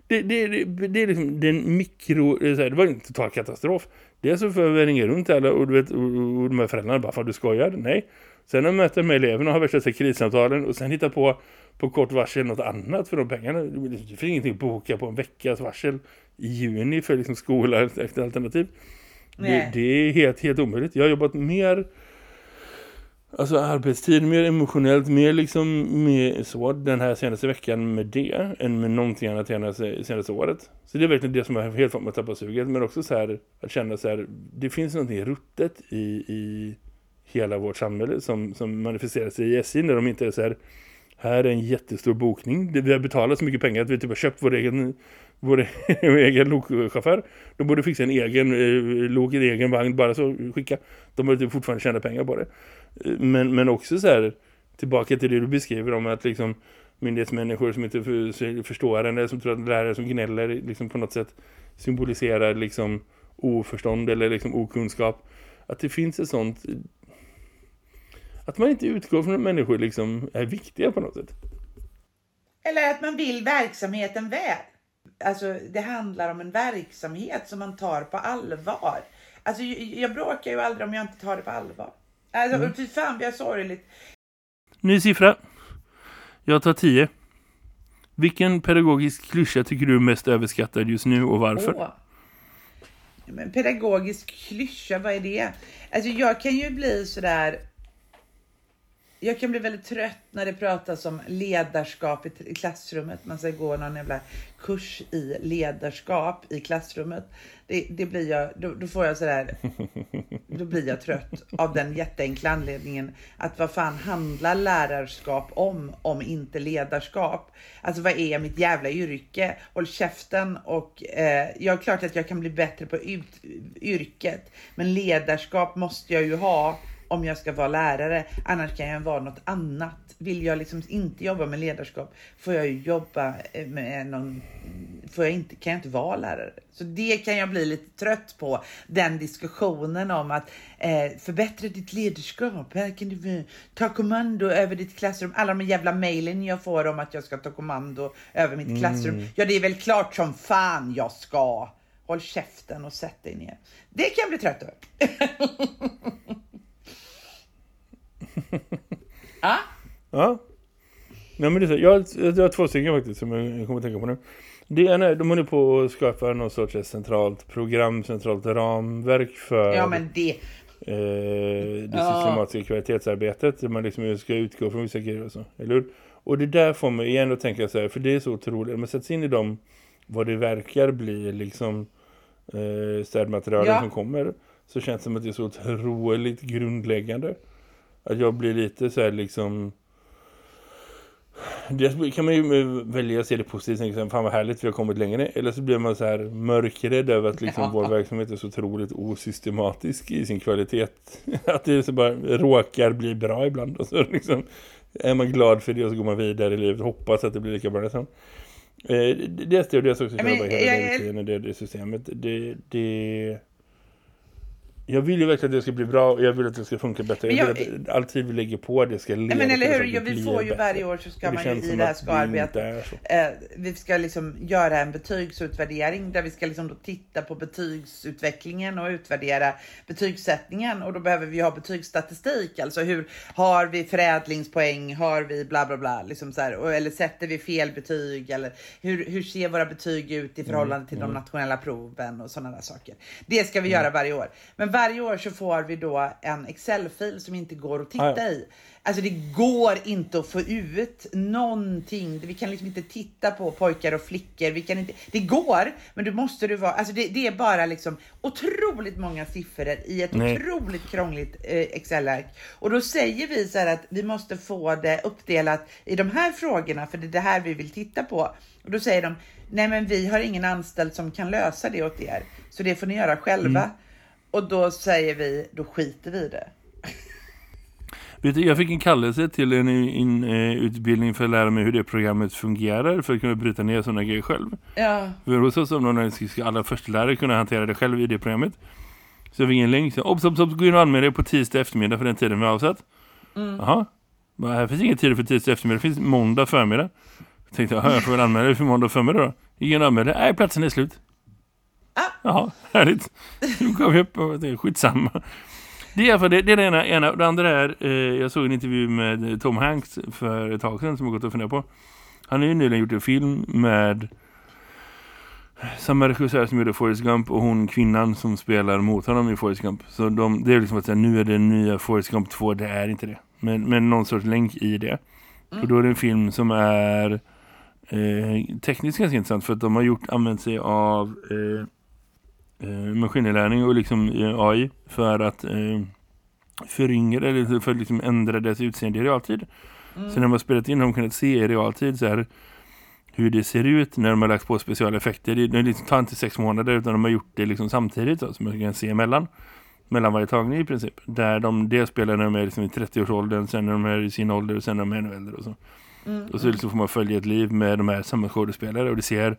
Det, det, det, det är liksom den mikro, det, här, det var en total katastrof. Dels så får vi ringa runt alla och, du vet, och, och de här föräldrarna bara, för du skojar? Nej. Sen när jag möter med eleverna och har värsta krissamtalen och sen hittar på på kort varsel något annat för de pengarna. Det finns ingenting att boka på en veckas varsel i juni för liksom skola efter alternativ. Det, det, är helt, helt omöjligt. Jag har jobbat mer alltså arbetstid, mer emotionellt, mer liksom med så den här senaste veckan med det än med någonting annat senaste, senaste året. Så det är verkligen det som har helt fått mig att tappa suget. Men också så här, att känna så här, det finns någonting ruttet i, i hela vårt samhälle som, som manifesterar sig i SJ när de inte är så här här är en jättestor bokning. Vi har betalat så mycket pengar att vi typ har köpt vår egen, vår <laughs> egen lokchaufför. De borde fixa en egen eh, lok, en egen vagn, bara så skicka. De borde typ fortfarande tjäna pengar på det. Eh, men, men också så här, tillbaka till det du beskriver om att liksom myndighetsmänniskor som inte för, förstår en eller som tror att lärare som gnäller liksom på något sätt symboliserar liksom oförstånd eller liksom okunskap. Att det finns ett sånt att man inte utgår från att människor liksom är viktiga på något sätt. Eller att man vill verksamheten väl. Alltså det handlar om en verksamhet som man tar på allvar. Alltså jag bråkar ju aldrig om jag inte tar det på allvar. Alltså mm. fy fan vad sorgligt. Ny siffra. Jag tar 10. Vilken pedagogisk klyscha tycker du är mest överskattad just nu och varför? Åh. Men pedagogisk klyscha, vad är det? Alltså jag kan ju bli sådär jag kan bli väldigt trött när det pratas om ledarskap i klassrummet. Man ska gå någon jävla kurs i ledarskap i klassrummet. Det, det blir jag, då, då, får jag sådär, <laughs> då blir jag trött av den jätteenkla anledningen att vad fan handlar lärarskap om, om inte ledarskap? Alltså vad är mitt jävla yrke? Håll käften och eh, jag är klart att jag kan bli bättre på ut, yrket, men ledarskap måste jag ju ha om jag ska vara lärare. Annars kan jag vara något annat. Vill jag liksom inte jobba med ledarskap får jag jobba eh, med någon, får jag inte, kan jag inte vara lärare. Så det kan jag bli lite trött på. Den diskussionen om att eh, förbättra ditt ledarskap. Här kan du ta kommando över ditt klassrum. Alla de jävla mejlen jag får om att jag ska ta kommando över mitt mm. klassrum. Ja, det är väl klart som fan jag ska. Håll käften och sätt dig ner. Det kan jag bli trött över. <laughs> <laughs> ah? Ja. Nej, men det är så, jag, jag har två stycken faktiskt som jag kommer att tänka på nu. Det ena är, de håller på att skapa någon sorts centralt program, centralt ramverk för ja, men det... Eh, det systematiska kvalitetsarbetet där man liksom ska utgå från vissa grejer och så, eller hur? Och det där får mig igen att tänka så här, för det är så otroligt, man sätter in i dem vad det verkar bli liksom eh, städmaterialen ja. som kommer så känns det som att det är så otroligt grundläggande att jag blir lite så här liksom det kan man ju välja att se det positivt och tänka fan vad härligt vi har kommit längre. Eller så blir man så här mörkrädd över att liksom ja. vår verksamhet är så otroligt osystematisk i sin kvalitet. <laughs> Att det så bara råkar bli bra ibland. Och så liksom är man glad för det och så går man vidare i livet och hoppas att det blir lika bra nästan. Eh, det är det också som jag hela det, det systemet. Det, det jag vill ju verkligen att det ska bli bra och jag vill att det ska funka bättre. Jag, jag vill att all tid vi lägger på det ska leda men eller hur, ja, vi får ju bättre. varje år så ska man ju i det här ska arbeta. Eh, vi ska liksom göra en betygsutvärdering där vi ska liksom då titta på betygsutvecklingen och utvärdera betygssättningen och då behöver vi ha betygsstatistik. Alltså hur har vi förädlingspoäng, har vi bla bla bla, liksom så här, eller sätter vi fel betyg eller hur, hur ser våra betyg ut i förhållande mm, till mm. de nationella proven och sådana där saker. Det ska vi mm. göra varje år. Men varje år så får vi då en Excel-fil som inte går att titta ja. i. Alltså det går inte att få ut någonting. Vi kan liksom inte titta på pojkar och flickor. Vi kan inte, det går, men då måste du vara, alltså det, det är bara liksom otroligt många siffror i ett Nej. otroligt krångligt eh, Excel-ark. Och då säger vi så här att vi måste få det uppdelat i de här frågorna, för det är det här vi vill titta på. Och då säger de, nej men vi har ingen anställd som kan lösa det åt er, så det får ni göra själva. Mm. Och då säger vi, då skiter vi i det. Vet du, jag fick en kallelse till en, en, en utbildning för att lära mig hur det programmet fungerar för att kunna bryta ner sådana grejer själv. Ja. För hos oss som någon ska alla första lärare kunna hantera det själv i det programmet. Så jag fick en länk. Så, obs, obs, obs, gå in och anmäla dig på tisdag eftermiddag för den tiden vi har avsatt. Mm. Jaha. Men här finns ingen tid för tisdag eftermiddag. Det finns måndag förmiddag. Jag tänkte, jag får väl anmäla dig för måndag förmiddag då. Ingen anmälan. Nej, platsen är slut. Ah. Jaha, härligt. Nu kom vi upp och det är skitsamma. Det är, fall, det, det är det ena, ena. Det andra är, eh, jag såg en intervju med Tom Hanks för ett tag sedan som jag gått och funderat på. Han har ju nyligen gjort en film med samma regissör som gjorde Forrest Gump och hon kvinnan som spelar mot honom i Forrest Gump. Så de, det är liksom att säga, nu är det nya Forrest Gump 2, det är inte det. Men, men någon sorts länk i det. Mm. Och då är det en film som är eh, tekniskt ganska intressant för att de har gjort, använt sig av eh, eh, maskininlärning och liksom eh, AI för att eh, föryngra eller för att liksom ändra dess utseende i realtid. Mm. Så när man spelat in har de kunnat se i realtid så här hur det ser ut när de har lagt på specialeffekter. Det, det liksom tar inte sex månader utan de har gjort det liksom samtidigt så, så man kan se emellan mellan varje tagning i princip. Där de det spelar när de är liksom i 30-årsåldern, sen när de är i sin ålder och sen när de är ännu äldre och så. Mm. Och så liksom får man följa ett liv med de här samma skådespelare och det ser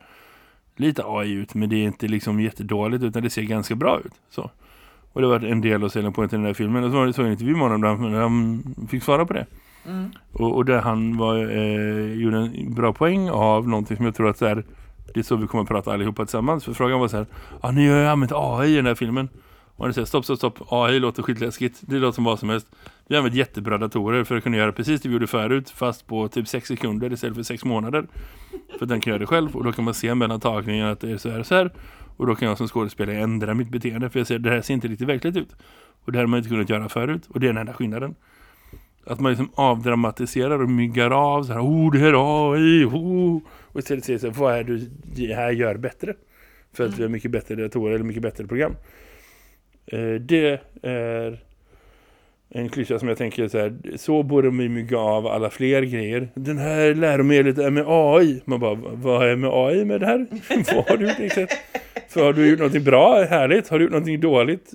lite AI ut men det är inte liksom jättedåligt utan det ser ganska bra ut. Så. Och det var en del av selling pointen i den här filmen. Och så var det så en intervju med honom där han fick svara på det. Mm. Och, och där han var, eh, gjorde en bra poäng av någonting som jag tror att så här, det är så vi kommer att prata allihopa tillsammans. För frågan var så här, ah, ni har ju använt AI i den här filmen. Och han säger, stopp, stopp, stopp, AI låter skitläskigt. Det låter som vad som helst. Vi har använt jättebra datorer för att kunna göra precis det vi gjorde förut. Fast på typ 6 sekunder istället för 6 månader. För den kan göra det själv. Och då kan man se mellan tagningarna att det är så här och så här. Och då kan jag som skådespelare ändra mitt beteende. För jag ser, det här ser inte riktigt verkligt ut. Och det här har man inte kunnat göra förut. Och det är den enda skillnaden. Att man liksom avdramatiserar och myggar av så här, oh det här är AI, oh. Och istället säger så här, vad är det det här gör bättre? För att vi har mycket bättre datorer eller mycket bättre program. Eh, det är en klyscha som jag tänker så här, så borde man mygga av alla fler grejer. Den här läromedlet är med AI. Man bara, vad är med AI med det här? <laughs> vad har du gjort exakt? För har du gjort någonting bra, härligt. Har du gjort någonting dåligt,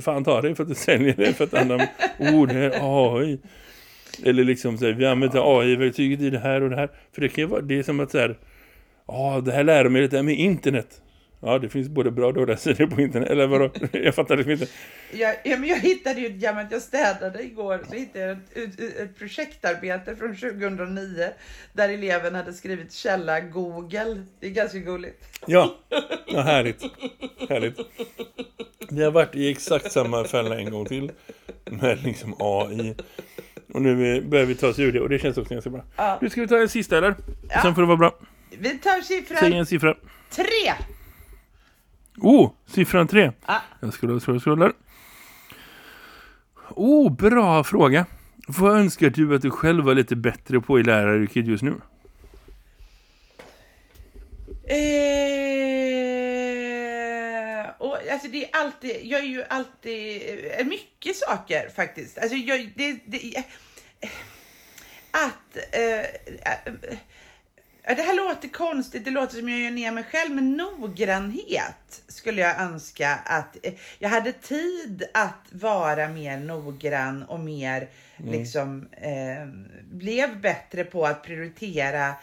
fan ta det för att du säljer det för att andra, oh det är AI. Eller liksom så här, vi använder AI-verktyget i det här och det här. För det kan ju vara, det är som att så här, ja det här läromedlet är med internet. Ja, det finns både bra och dåliga sidor på internet. Eller vadå? Jag fattar liksom inte. Ja, ja, men jag hittade ju ett gammalt, jag städade igår, så hittade jag ett, ett, ett, projektarbete från 2009 där eleven hade skrivit källa Google. Det är ganska gulligt. Ja, ja härligt. härligt. Vi har varit i exakt samma fälla en gång till med liksom AI. Och nu börjar vi ta oss ur det och det känns också ganska bra. Ja. Nu ska vi ta en sista eller? Ja. Sen får det vara bra. Vi tar siffran. Säg en siffra. Tre. Oh, siffran tre. Ah. Jag scrollar, scrollar, scrollar. Oh, bra fråga. Vad önskar du att du själv var lite bättre på i läraryrket just nu? Eh, och, alltså det är alltid, jag är ju alltid, eh, mycket saker faktiskt. Alltså jag, det, det eh, att, eh, det här låter konstigt, det låter som jag gör ner mig själv, men noggrannhet skulle jag önska att eh, jag hade tid att vara mer noggrann och mer mm. liksom eh, blev bättre på att prioritera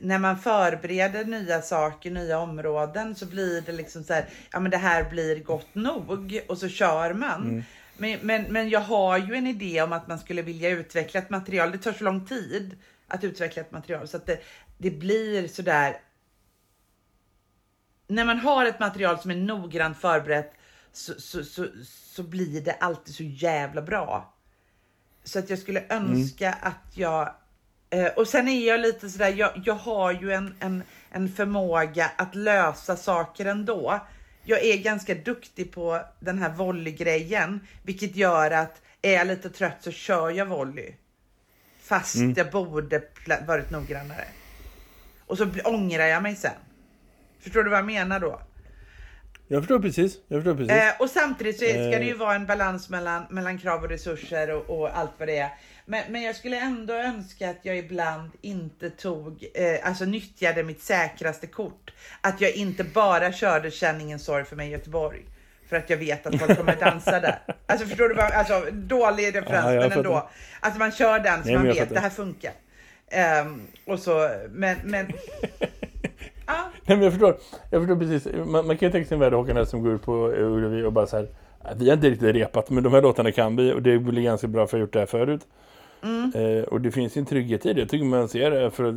när man förbereder nya saker, nya områden så blir det liksom så här, ja men det här blir gott nog och så kör man. Mm. Men, men, men jag har ju en idé om att man skulle vilja utveckla ett material. Det tar så lång tid att utveckla ett material så att det, det blir sådär. När man har ett material som är noggrant förberett så, så, så, så blir det alltid så jävla bra. Så att jag skulle mm. önska mm. att jag eh, och sen är jag lite sådär, jag, jag har ju en, en, en förmåga att lösa saker ändå. Jag är ganska duktig på den här volley-grejen, vilket gör att är jag lite trött så kör jag volley. Fast mm. jag borde varit noggrannare. Och så ångrar jag mig sen. Förstår du vad jag menar då? Jag förstår precis. Jag förstår precis. Eh, och samtidigt så ska eh. det ju vara en balans mellan, mellan krav och resurser och, och allt vad det är. Men, men jag skulle ändå önska att jag ibland inte tog, eh, alltså nyttjade mitt säkraste kort. Att jag inte bara körde känningen sorg för mig i Göteborg. För att jag vet att folk kommer dansa där. <laughs> Alltså förstår du vad, alltså dålig referens ja, men ändå. Alltså man kör den så Nej, man vet, det här funkar. Um, och så, men, men <laughs> ah. Nej, men jag förstår, jag förstår precis. Man, man kan ju tänka sig en värld Håkan som går ut på Ullevi och bara så här, vi har inte riktigt repat, men de här låtarna kan vi och det blir ganska bra för att ha gjort det här förut. Mm. Eh, och det finns en trygghet i det. Jag tycker man ser det för att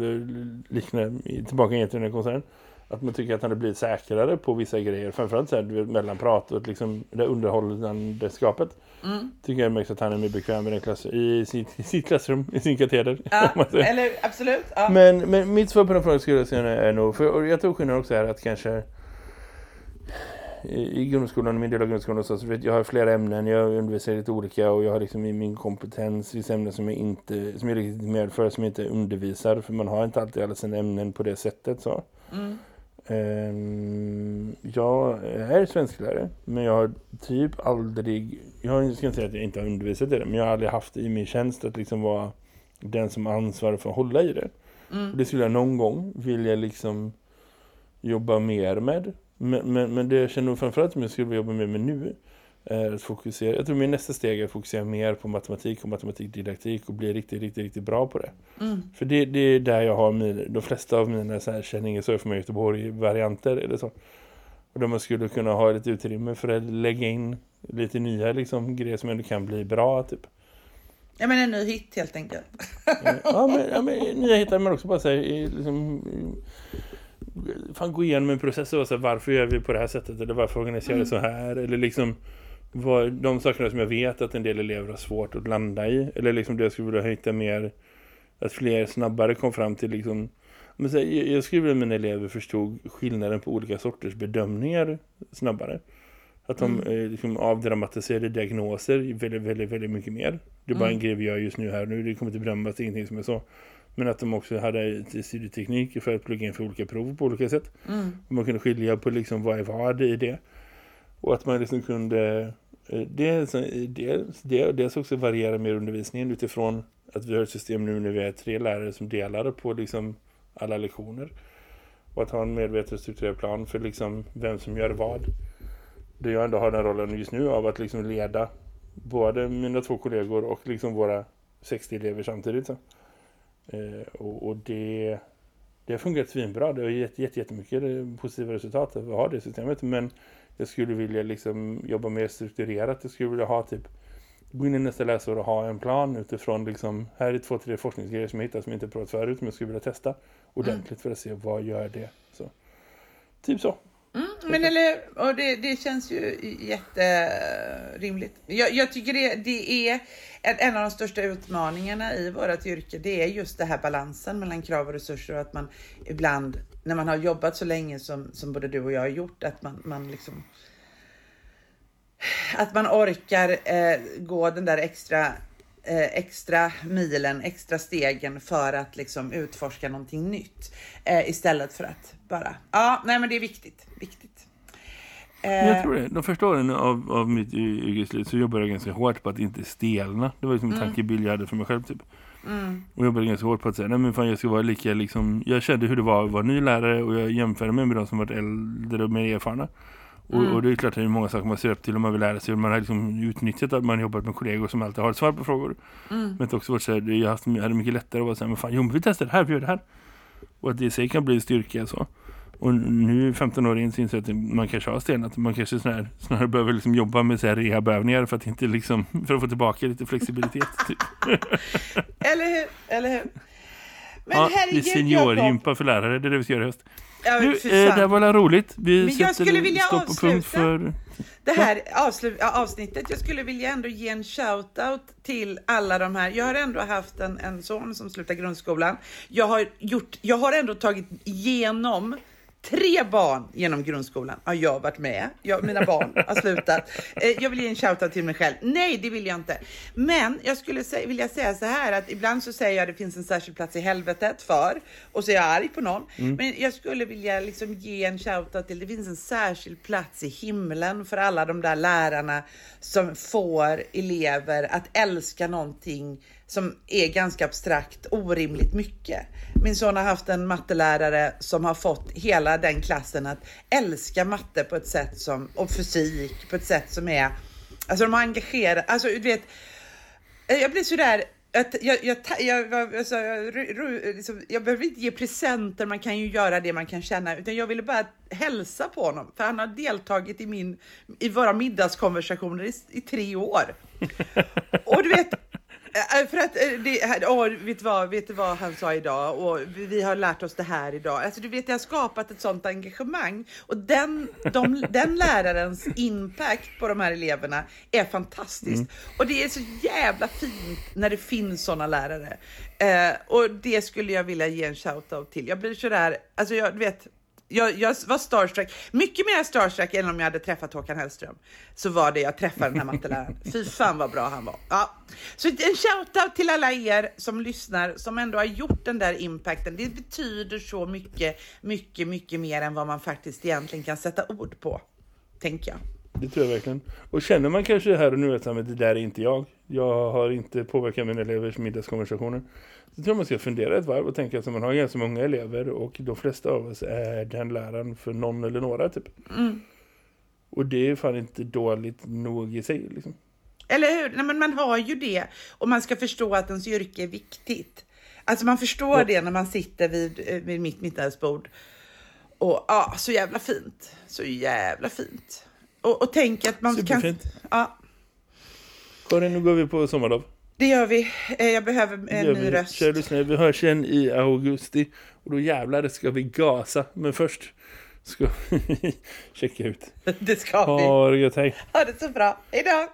likna tillbaka till den här konserten att man tycker att han har blivit säkrare på vissa grejer. Framförallt så här, du vet, mellan prat och liksom det underhållande skapet. Mm. Tycker jag märks att han är mer bekväm i, den klass, i, sitt, <laughs> i sitt klassrum, i sin kateder. Ja, <laughs> eller absolut. Ja. Men, men mitt svar på den frågan skulle jag säga är nog, för jag tror skillnaden också är att kanske i grundskolan, min del av grundskolan så, så vet jag har flera ämnen, jag undervisar lite olika och jag har liksom i min kompetens vissa ämnen som jag inte som jag är riktigt med för som jag inte undervisar för man har inte alltid alla sina ämnen på det sättet så. Mm. Um, jag är svensklärare men jag har typ aldrig jag ska inte säga att jag inte har undervisat i det men jag har aldrig haft i min tjänst att liksom vara den som ansvarar för att hålla i det. Mm. det skulle jag någon gång vilja liksom jobba mer med. Men, men, men det jag känner framförallt som jag skulle vilja jobba mer med nu är att fokusera. Jag tror min nästa steg är att fokusera mer på matematik och matematikdidaktik och bli riktigt, riktigt, riktigt bra på det. Mm. För det, det, är där jag har min, de flesta av mina så här känningar så för mig Göteborg-varianter eller så. Och där man skulle kunna ha ett utrymme för att lägga in lite nya liksom, grejer som ändå kan bli bra typ. Ja men en ny hit helt enkelt. ja, men, ja, men nya hittar man också bara säga liksom, fan gå igenom en process och säga varför gör vi på det här sättet eller varför organiserar vi mm. så här eller liksom vad, de sakerna som jag vet att en del elever har svårt att landa i eller liksom det jag skulle vilja hitta mer att fler snabbare kom fram till liksom men så, jag, jag skulle vilja att mina elever förstod skillnaden på olika sorters bedömningar snabbare. Att de mm. eh, liksom avdramatiserade diagnoser väldigt, väldigt, väldigt mycket mer. Det är bara mm. en grej vi gör just nu här nu. Det kommer inte bedömas, ingenting som är så. Men att de också hade studieteknik för att plugga in för olika prov på olika sätt. Mm. Man kunde skilja på liksom vad är vad i det. Och att man liksom kunde eh, dels, eh, dels, dels också variera mer undervisningen utifrån att vi har ett system nu när vi är tre lärare som delar på liksom alla lektioner. Och att ha en medveten strukturerad plan för liksom vem som gör vad. Det jag ändå har den rollen just nu av att liksom leda både mina två kollegor och liksom våra 60 elever samtidigt. Så. Eh, och, och, det, det har fungerat svinbra. Det har gett, gett jättemycket positiva resultat att vi har det systemet. Men jag skulle vilja liksom jobba mer strukturerat. Jag skulle vilja ha typ gå in i nästa läsår och ha en plan utifrån liksom, här är två, tre forskningsgrejer som jag hittat som jag inte provat förut men jag skulle vilja testa ordentligt mm. för att se vad gör det. Så. Typ så. Mm, men eller, och det, det känns ju jätterimligt. Jag, jag tycker det, det är en av de största utmaningarna i vårt yrke. Det är just det här balansen mellan krav och resurser och att man ibland, när man har jobbat så länge som, som både du och jag har gjort, att man, man liksom att man orkar eh, gå den där extra, eh, extra milen, extra stegen för att liksom utforska någonting nytt. Eh, istället för att bara, ja, nej men det är viktigt, viktigt. Jag eh, tror det. De första åren av, av mitt yrkesliv så jobbade jag ganska hårt på att inte stelna. Det var liksom en mm. tankebild jag hade för mig själv typ. Mm. Och jobbade ganska hårt på att säga, nej men fan jag ska vara lika liksom, jag kände hur det var att vara ny lärare och jag jämförde mig med de som varit äldre och mer erfarna. Och, mm. och, det är klart att det är många saker man ser upp till om man vill lära sig. Man har liksom utnyttjat att man jobbat med kollegor som alltid har ett svar på frågor. Mm. Men det också varit så här, jag hade mycket lättare att vara så här, men fan, jo, vi testar det här, vi gör det här. Och att det i sig kan bli en styrka så. Och nu 15 år in så inser att man kanske har stenat. Man kanske snarare, snarare behöver liksom jobba med så här rehabövningar för att, inte liksom, för att få tillbaka lite flexibilitet. Typ. <laughs> eller hur? Eller hur? Men ja, herregud, det är seniorgympa för lärare, det är det vi ska göra i höst. Ja, nu, eh, det var roligt. Vi men jag skulle vilja avsluta för... det här avsnittet. Jag skulle vilja ändå ge en shoutout till alla de här. Jag har ändå haft en, en son som slutar grundskolan. Jag har, gjort, jag har ändå tagit igenom Tre barn genom grundskolan har jag varit med. Jag, mina barn har <laughs> slutat. Eh, jag vill ge en shoutout till mig själv. Nej, det vill jag inte. Men jag skulle vilja säga så här att ibland så säger jag att det finns en särskild plats i helvetet för och så är jag arg på någon. Mm. Men jag skulle vilja liksom ge en shoutout till det finns en särskild plats i himlen för alla de där lärarna som får elever att älska någonting som är ganska abstrakt, orimligt mycket. Min son har haft en mattelärare som har fått hela den klassen att älska matte på ett sätt som, och fysik på ett sätt som är, alltså de har engagerat, alltså du vet, eh, jag blir sådär jag, jag, jag, jag, alltså, liksom, jag behöver inte ge presenter, man kan ju göra det man kan känna, utan jag ville bara hälsa på honom, för han har deltagit i, min, i våra middagskonversationer i, i tre år. Och du vet, för att eh, det, åh, vet, du vad, vet du vad han sa idag? Och vi, har lärt oss det här idag. Alltså, du vet, det har skapat ett sånt engagemang. Och den, de, den lärarens impact på de här eleverna är fantastiskt. Mm. Och det är så jävla fint när det finns sådana lärare. Eh, och det skulle jag vilja ge en shout-out till. Jag blir sådär, alltså jag vet, jag, jag, var starstruck, mycket mer starstruck än om jag hade träffat Håkan Hellström. Så var det jag träffade den här matteläraren. <laughs> Fy fan vad bra han var. Ja. Så en shoutout till alla er som lyssnar, som ändå har gjort den där impacten. Det betyder så mycket, mycket, mycket mer än vad man faktiskt egentligen kan sätta ord på, tänker jag. Det tror jag verkligen. Och känner man kanske här och nu att det där är inte jag. Jag har inte påverkat mina elevers middagskonversationer. Så tror jag man ska fundera ett varv och tänka att man har ganska många elever och de flesta av oss är den läraren för någon eller några typ. Mm. Och det är fan inte dåligt nog i sig liksom. Eller hur? Nej, men man har ju det och man ska förstå att ens yrke är viktigt. Alltså man förstår ja. det när man sitter vid, vid mitt middagsbord och ja, så jävla fint. Så jävla fint. Och, och tänk att man Superfint. kan... Ja, Karin, nu går vi på sommarlov. Det gör vi. Eh, Jag behöver Det en ny vi. röst. Kära lyssnare, vi hörs igen i augusti. Och då jävlar ska vi gasa. Men först ska <laughs> vi checka ut. <laughs> Det ska vi. Ha det gött, hej. Ha det så bra. Hej då!